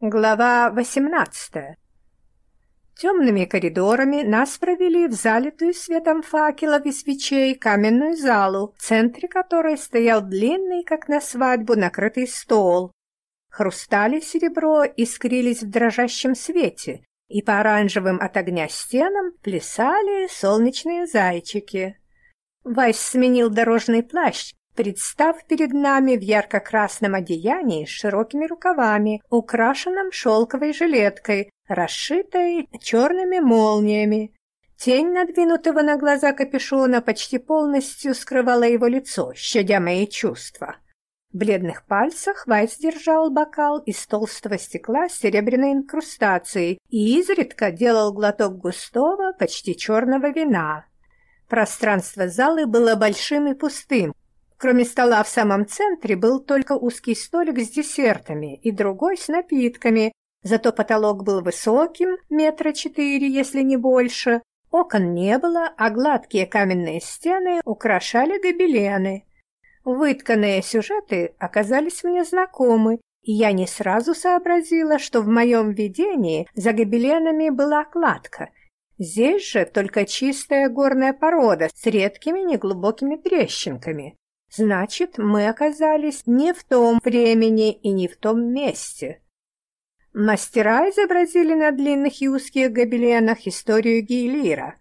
Глава 18 Темными коридорами нас провели в залитую светом факелов и свечей каменную залу, в центре которой стоял длинный, как на свадьбу, накрытый стол. Хрустали серебро искрились в дрожащем свете, и по оранжевым от огня стенам плясали солнечные зайчики. Вайс сменил дорожный плащ представ перед нами в ярко-красном одеянии с широкими рукавами, украшенном шелковой жилеткой, расшитой черными молниями. Тень надвинутого на глаза капюшона почти полностью скрывала его лицо, щадя мои чувства. В бледных пальцах Вайс держал бокал из толстого стекла с серебряной инкрустацией и изредка делал глоток густого, почти черного вина. Пространство залы было большим и пустым, Кроме стола в самом центре был только узкий столик с десертами и другой с напитками, зато потолок был высоким, метра четыре, если не больше. Окон не было, а гладкие каменные стены украшали гобелены. Вытканные сюжеты оказались мне знакомы, и я не сразу сообразила, что в моем видении за гобеленами была кладка. Здесь же только чистая горная порода с редкими неглубокими трещинками. Значит, мы оказались не в том времени и не в том месте. Мастера изобразили на длинных и узких гобеленах историю Гейлира.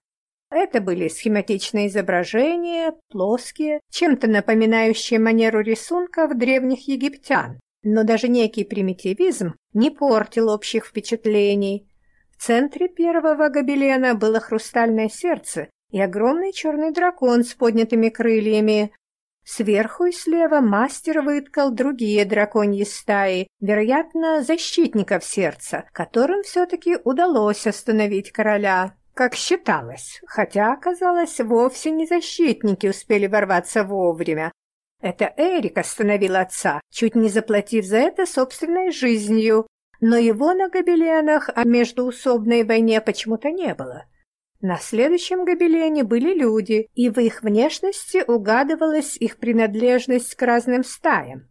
Это были схематичные изображения, плоские, чем-то напоминающие манеру рисунков древних египтян. Но даже некий примитивизм не портил общих впечатлений. В центре первого гобелена было хрустальное сердце и огромный черный дракон с поднятыми крыльями, Сверху и слева мастер выткал другие драконьи стаи, вероятно, защитников сердца, которым все-таки удалось остановить короля, как считалось, хотя, оказалось, вовсе не защитники успели ворваться вовремя. Это Эрик остановил отца, чуть не заплатив за это собственной жизнью, но его на гобеленах о междуусобной войне почему-то не было. На следующем гобелене были люди, и в их внешности угадывалась их принадлежность к разным стаям.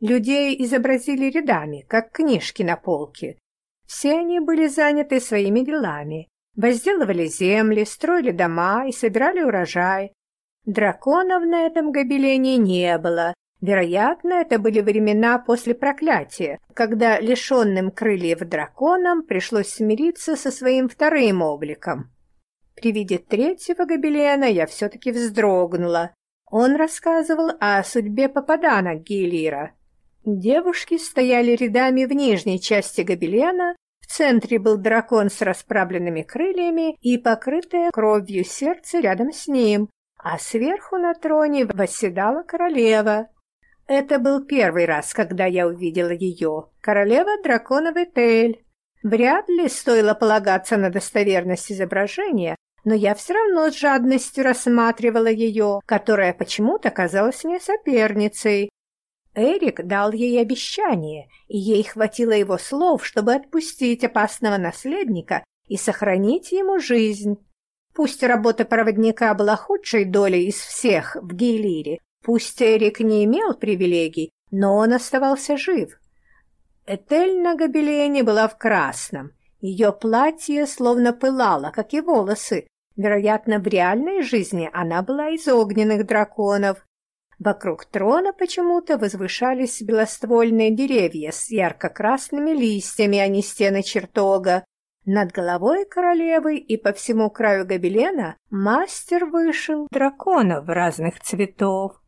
Людей изобразили рядами, как книжки на полке. Все они были заняты своими делами. Возделывали земли, строили дома и собирали урожай. Драконов на этом гобелене не было. Вероятно, это были времена после проклятия, когда лишенным крыльев драконам пришлось смириться со своим вторым обликом. При виде третьего гобелена я все-таки вздрогнула. Он рассказывал о судьбе попадана Гилира. Девушки стояли рядами в нижней части гобелена, в центре был дракон с расправленными крыльями и покрытое кровью сердце рядом с ним, а сверху на троне восседала королева. Это был первый раз, когда я увидела ее, королева драконовый Тель. Вряд ли стоило полагаться на достоверность изображения, но я все равно с жадностью рассматривала ее, которая почему-то казалась мне соперницей. Эрик дал ей обещание, и ей хватило его слов, чтобы отпустить опасного наследника и сохранить ему жизнь. Пусть работа проводника была худшей долей из всех в Гейлире, пусть Эрик не имел привилегий, но он оставался жив. Этель на гобелене была в красном, ее платье словно пылало, как и волосы. Вероятно, в реальной жизни она была из огненных драконов. Вокруг трона почему-то возвышались белоствольные деревья с ярко-красными листьями, а не стены чертога. Над головой королевы и по всему краю гобелена мастер вышел драконов разных цветов.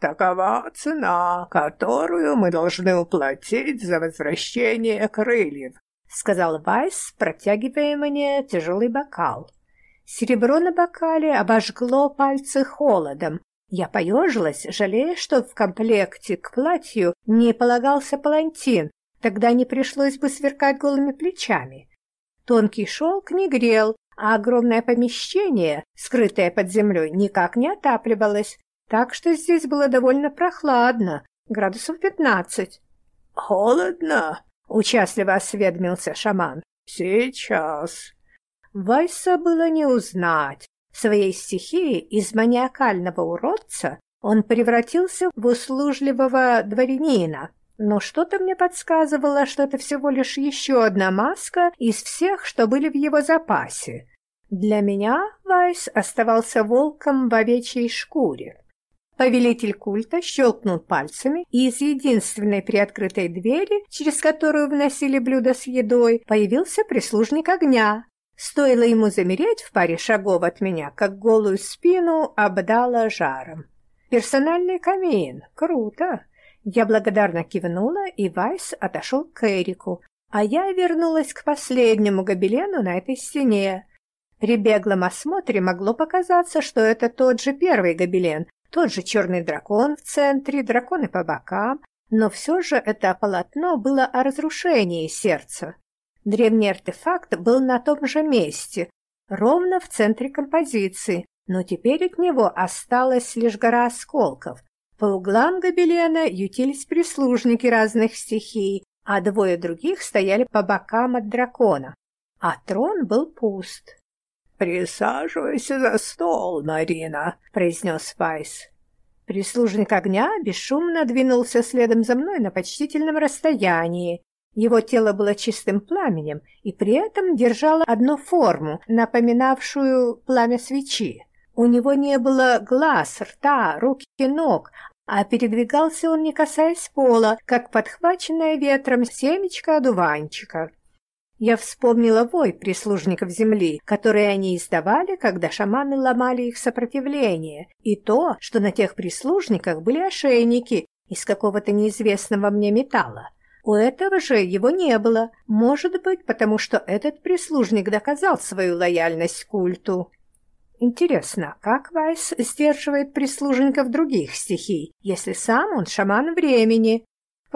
«Такова цена, которую мы должны уплатить за возвращение крыльев», — сказал Вайс, протягивая мне тяжелый бокал. Серебро на бокале обожгло пальцы холодом. Я поежилась, жалея, что в комплекте к платью не полагался палантин, тогда не пришлось бы сверкать голыми плечами. Тонкий шелк не грел, а огромное помещение, скрытое под землей, никак не отапливалось, так что здесь было довольно прохладно, градусов пятнадцать. «Холодно?» — участливо осведомился шаман. «Сейчас». Вайса было не узнать. Своей стихией из маниакального уродца он превратился в услужливого дворянина. Но что-то мне подсказывало, что это всего лишь еще одна маска из всех, что были в его запасе. Для меня Вайс оставался волком в овечьей шкуре. Повелитель культа щелкнул пальцами, и из единственной приоткрытой двери, через которую вносили блюда с едой, появился прислужник огня. Стоило ему замереть в паре шагов от меня, как голую спину обдало жаром. «Персональный камин! Круто!» Я благодарно кивнула, и Вайс отошел к Эрику, а я вернулась к последнему гобелену на этой стене. При беглом осмотре могло показаться, что это тот же первый гобелен, тот же черный дракон в центре, драконы по бокам, но все же это полотно было о разрушении сердца. Древний артефакт был на том же месте, ровно в центре композиции, но теперь от него осталась лишь гора осколков. По углам гобелена ютились прислужники разных стихий, а двое других стояли по бокам от дракона, а трон был пуст. «Присаживайся за стол, Марина», — произнес Спайс. Прислужник огня бесшумно двинулся следом за мной на почтительном расстоянии. Его тело было чистым пламенем и при этом держало одну форму, напоминавшую пламя свечи. У него не было глаз, рта, рук и ног, а передвигался он, не касаясь пола, как подхваченная ветром семечко одуванчика. Я вспомнила вой прислужников земли, которые они издавали, когда шаманы ломали их сопротивление, и то, что на тех прислужниках были ошейники из какого-то неизвестного мне металла. У этого же его не было, может быть, потому что этот прислужник доказал свою лояльность культу. Интересно, как Вайс сдерживает прислужников других стихий, если сам он шаман времени?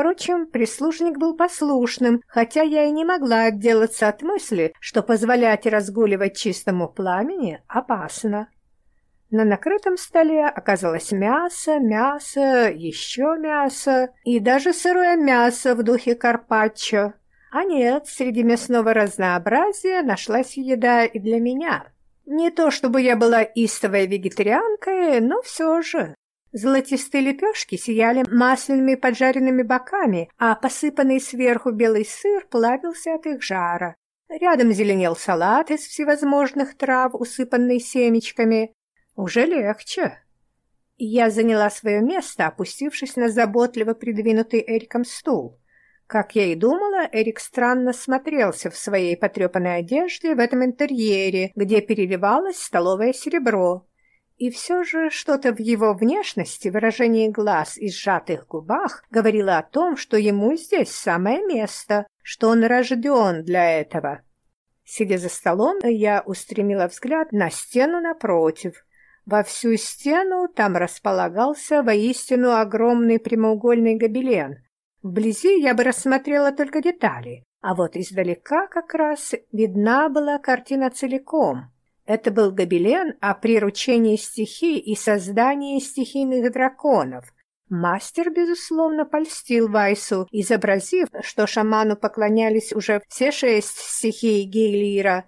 Впрочем, прислужник был послушным, хотя я и не могла отделаться от мысли, что позволять разгуливать чистому пламени опасно. На накрытом столе оказалось мясо, мясо, еще мясо и даже сырое мясо в духе карпаччо. А нет, среди мясного разнообразия нашлась еда и для меня. Не то чтобы я была истовой вегетарианкой, но все же. Золотистые лепешки сияли масляными поджаренными боками, а посыпанный сверху белый сыр плавился от их жара. Рядом зеленел салат из всевозможных трав, усыпанный семечками. Уже легче. Я заняла свое место, опустившись на заботливо придвинутый Эриком стул. Как я и думала, Эрик странно смотрелся в своей потрепанной одежде в этом интерьере, где переливалось столовое серебро. И все же что-то в его внешности, выражении глаз и сжатых губах говорило о том, что ему здесь самое место, что он рожден для этого. Сидя за столом, я устремила взгляд на стену напротив. Во всю стену там располагался воистину огромный прямоугольный гобелен, Вблизи я бы рассмотрела только детали, а вот издалека как раз видна была картина целиком. Это был гобелен о приручении стихий и создании стихийных драконов. Мастер, безусловно, польстил Вайсу, изобразив, что шаману поклонялись уже все шесть стихий Гейлира,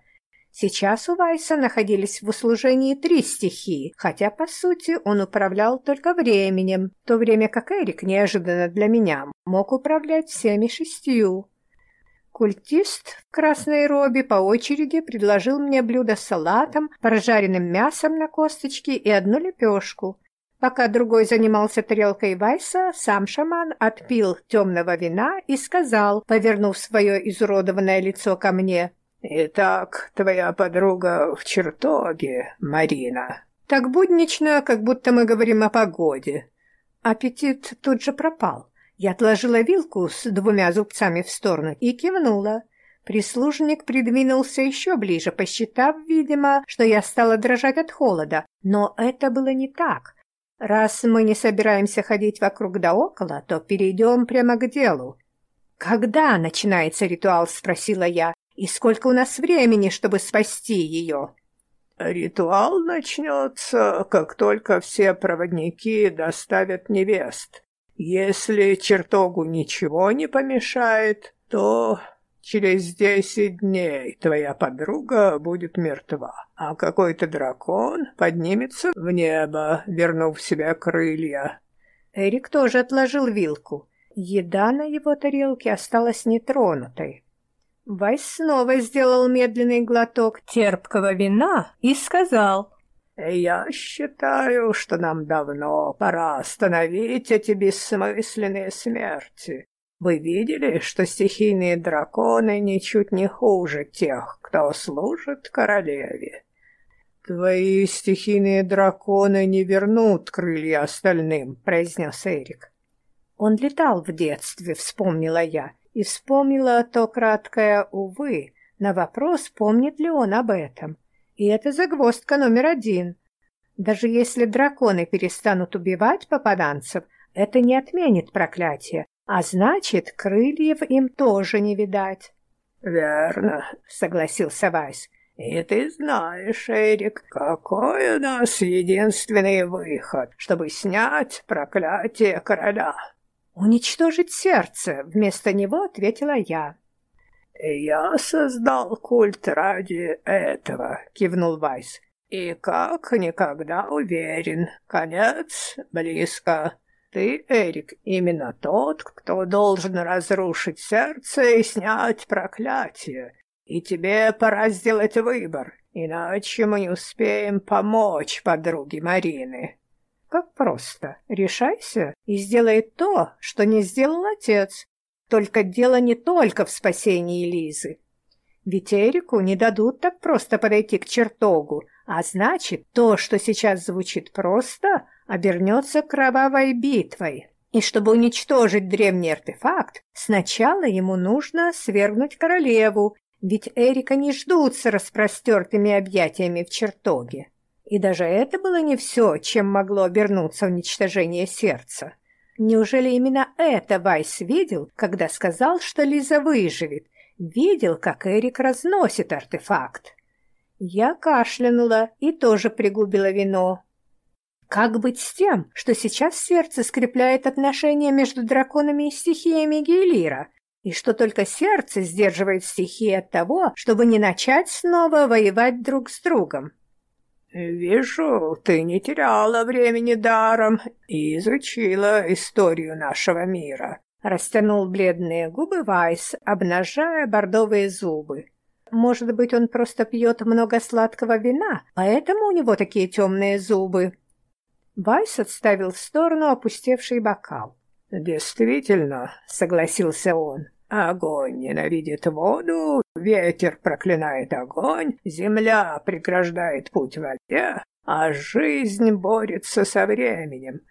Сейчас у Вайса находились в услужении три стихии, хотя, по сути, он управлял только временем, в то время как Эрик, неожиданно для меня, мог управлять всеми шестью. Культист в красной робе по очереди предложил мне блюдо с салатом, прожаренным мясом на косточке и одну лепешку. Пока другой занимался тарелкой Вайса, сам шаман отпил темного вина и сказал, повернув свое изуродованное лицо ко мне — «Итак, твоя подруга в чертоге, Марина». Так буднично, как будто мы говорим о погоде. Аппетит тут же пропал. Я отложила вилку с двумя зубцами в сторону и кивнула. Прислужник придвинулся еще ближе, посчитав, видимо, что я стала дрожать от холода. Но это было не так. Раз мы не собираемся ходить вокруг да около, то перейдем прямо к делу. «Когда начинается ритуал?» — спросила я. И сколько у нас времени, чтобы спасти ее?» «Ритуал начнется, как только все проводники доставят невест. Если чертогу ничего не помешает, то через десять дней твоя подруга будет мертва, а какой-то дракон поднимется в небо, вернув себе крылья». Эрик тоже отложил вилку. Еда на его тарелке осталась нетронутой. Вайс снова сделал медленный глоток терпкого вина и сказал, «Я считаю, что нам давно пора остановить эти бессмысленные смерти. Вы видели, что стихийные драконы ничуть не хуже тех, кто служит королеве?» «Твои стихийные драконы не вернут крылья остальным», — произнес Эрик. Он летал в детстве, вспомнила я, и вспомнила то краткое «увы» на вопрос, помнит ли он об этом. И это загвоздка номер один. Даже если драконы перестанут убивать попаданцев, это не отменит проклятие, а значит, крыльев им тоже не видать. «Верно», — согласился Вайс. «И ты знаешь, Эрик, какой у нас единственный выход, чтобы снять проклятие короля?» «Уничтожить сердце!» — вместо него ответила я. «Я создал культ ради этого», — кивнул Вайс. «И как никогда уверен, конец близко. Ты, Эрик, именно тот, кто должен разрушить сердце и снять проклятие. И тебе пора сделать выбор, иначе мы не успеем помочь подруге Марины». Как просто. Решайся и сделай то, что не сделал отец. Только дело не только в спасении Лизы. Ведь Эрику не дадут так просто подойти к чертогу, а значит, то, что сейчас звучит просто, обернется кровавой битвой. И чтобы уничтожить древний артефакт, сначала ему нужно свергнуть королеву, ведь Эрика не ждут с распростертыми объятиями в чертоге. И даже это было не все, чем могло обернуться уничтожение сердца. Неужели именно это Вайс видел, когда сказал, что Лиза выживет? Видел, как Эрик разносит артефакт. Я кашлянула и тоже пригубила вино. Как быть с тем, что сейчас сердце скрепляет отношения между драконами и стихиями Гейлира, и что только сердце сдерживает стихии от того, чтобы не начать снова воевать друг с другом? «Вижу, ты не теряла времени даром и изучила историю нашего мира», — растянул бледные губы Вайс, обнажая бордовые зубы. «Может быть, он просто пьет много сладкого вина, поэтому у него такие темные зубы?» Вайс отставил в сторону опустевший бокал. «Действительно», — согласился он, Огонь ненавидит воду, ветер проклинает огонь, земля преграждает путь воде, а жизнь борется со временем.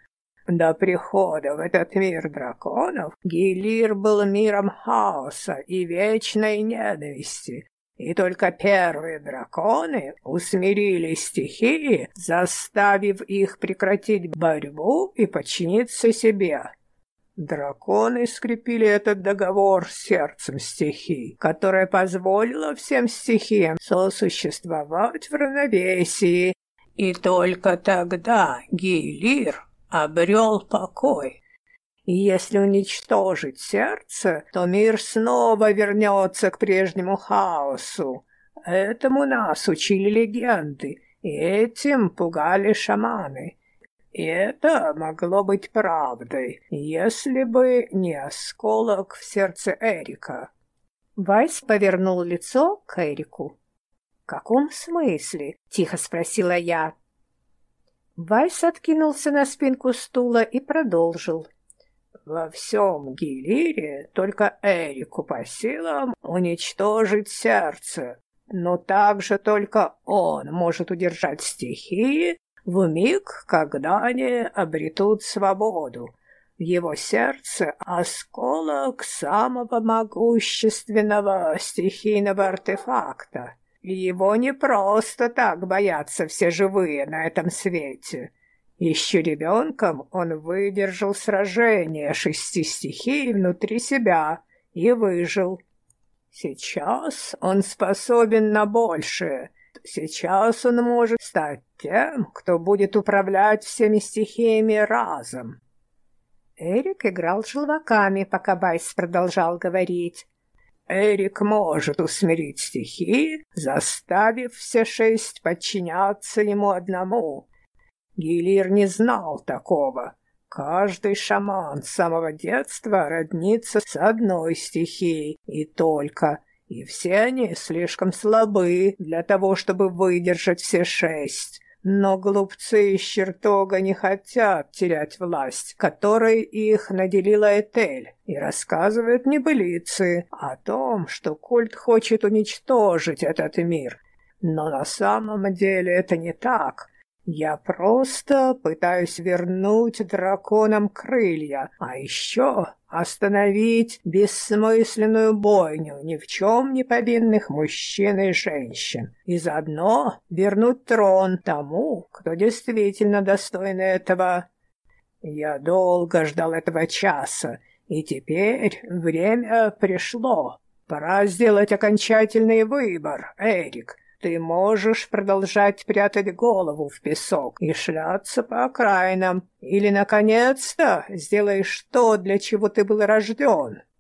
До прихода в этот мир драконов Гилир был миром хаоса и вечной ненависти, и только первые драконы усмирили стихии, заставив их прекратить борьбу и подчиниться себе. Драконы скрепили этот договор сердцем стихий, которое позволило всем стихиям сосуществовать в равновесии, и только тогда Гейлир обрел покой. И если уничтожить сердце, то мир снова вернется к прежнему хаосу. Этому нас учили легенды, и этим пугали шаманы. И это могло быть правдой, если бы не осколок в сердце Эрика. Вайс повернул лицо к Эрику. «В каком смысле?» — тихо спросила я. Вайс откинулся на спинку стула и продолжил. «Во всем Гилире только Эрику по силам уничтожить сердце, но также только он может удержать стихии в миг, когда они обретут свободу. Его сердце осколок самого могущественного стихийного артефакта. Его не просто так боятся все живые на этом свете. Еще ребенком он выдержал сражение шести стихий внутри себя и выжил. Сейчас он способен на большее — Сейчас он может стать тем, кто будет управлять всеми стихиями разом. Эрик играл желваками, пока Байс продолжал говорить. Эрик может усмирить стихии, заставив все шесть подчиняться ему одному. Гилир не знал такого. Каждый шаман с самого детства роднится с одной стихией и только, и все они слишком слабы для того, чтобы выдержать все шесть. Но глупцы из чертога не хотят терять власть, которой их наделила Этель, и рассказывают небылицы о том, что культ хочет уничтожить этот мир. Но на самом деле это не так. Я просто пытаюсь вернуть драконам крылья, а еще остановить бессмысленную бойню ни в чем не повинных мужчин и женщин, и заодно вернуть трон тому, кто действительно достоин этого. Я долго ждал этого часа, и теперь время пришло. Пора сделать окончательный выбор, Эрик. Ты можешь продолжать прятать голову в песок и шляться по окраинам, или, наконец-то, сделаешь то, для чего ты был рожден.